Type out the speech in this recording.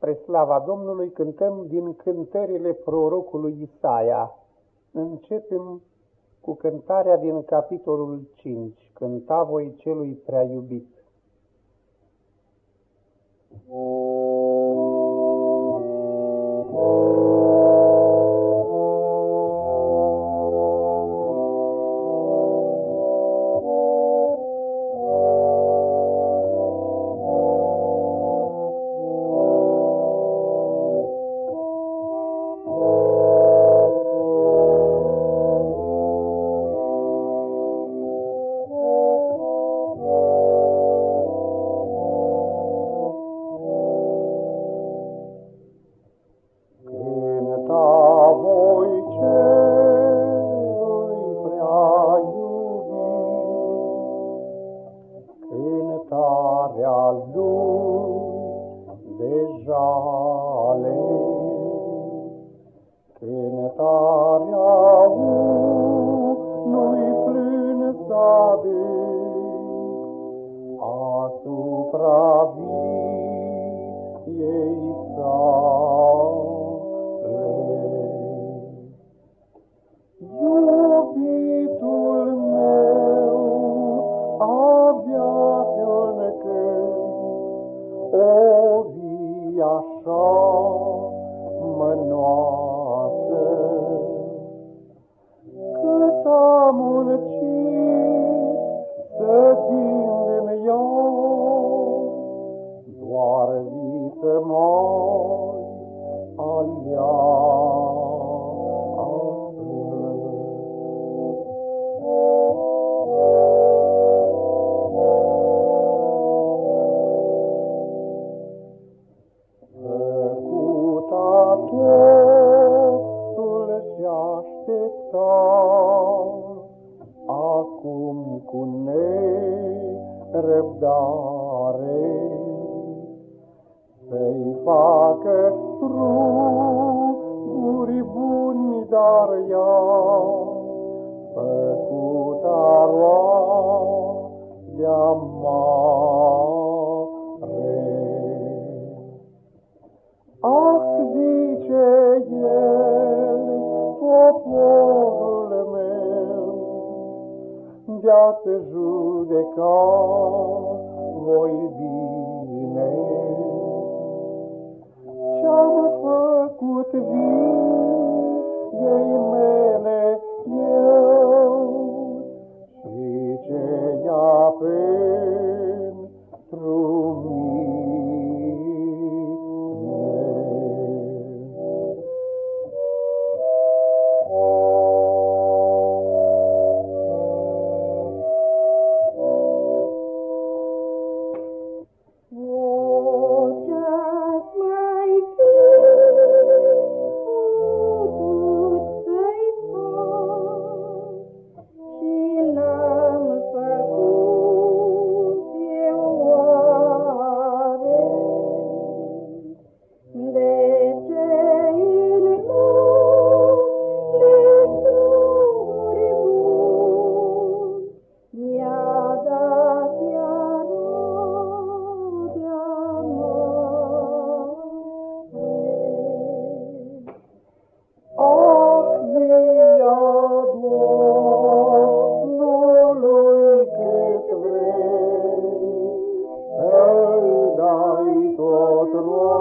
Spre slava Domnului cântăm din cântările prorocului Isaia. Începem cu cântarea din capitolul 5, Cânta voi celui prea iubit. cântarea lui de jale. Cântarea unui plânsa de asupra viei vii așa mănoasă, cât am ce aștepta. Acum cu nerăbdare Să-i facă struguri buni, dar ea Făcuta roadea mare. Ah, viață judeca voi bine. Ce-am făcut viei mele eu și ce ea pentru mine. Oh.